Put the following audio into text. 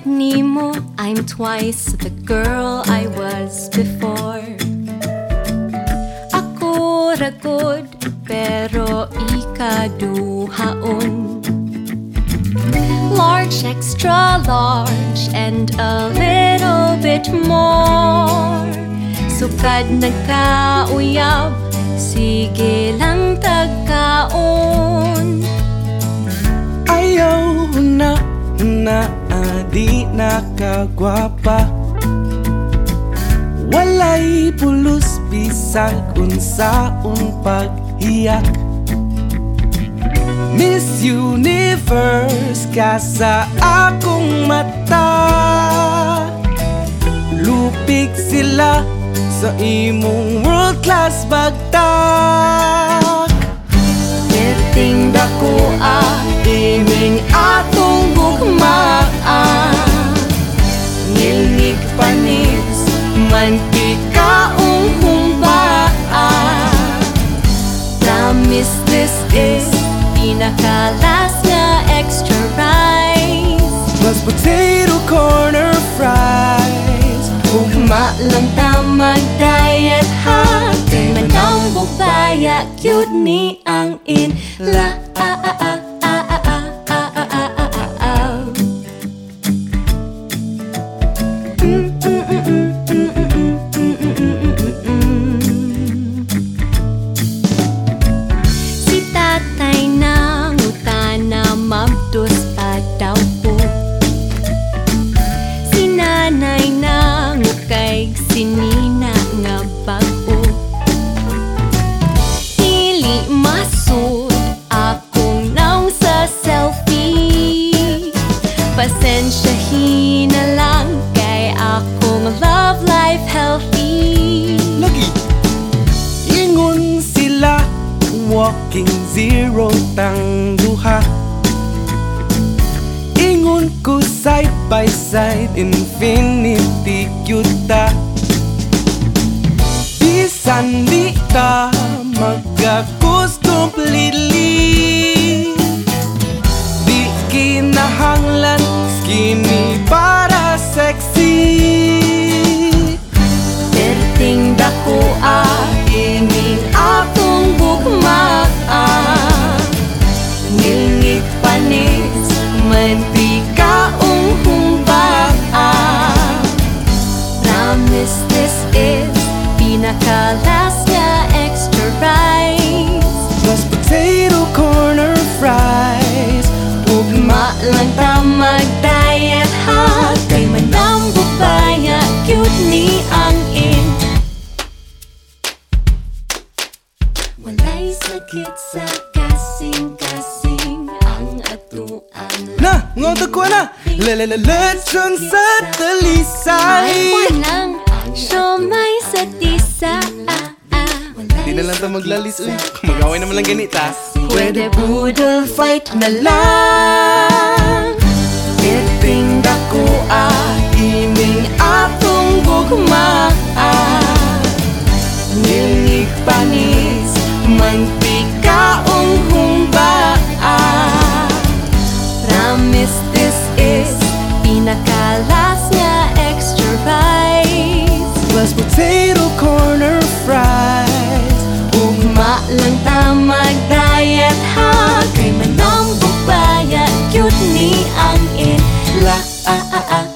Good Nemo, I'm twice the girl I was before. Ako ragod, pero ikaduhaon. Large, extra large, and a little bit more. Sukad nagkauyab, sige lang tagkaon. Ayaw na na di nakagwapa. Walay pulos bisag unsaon paghiyak. Miss Universe ka sa akong mata. Lupig sila sa imong world class bagtak mantikaong um humbaa Promise this is pinakalas extra rice. Plus potato corner fries. Ugma lang tamang diet ha Kay manang bubaya Cute ni ang in. La a a a a a a Walking zero tang duha. Ingon ko side by side Infinity yuta Bisan di ka sakit sa kasing-kasing Ang atuan? Na, ngoto ko na Lalalalatsyon sa talisay. Walang siomay sa tisa. Ah, ah. Di na lang ta maglalis uy. Mag-away naman lang ganita Pwede boodle fight na lang. Piting dako ah, iming atong gugma ah. Ngilngig lang ta mag-diet ha Kay manang bubaya Cute ni ang in La a a a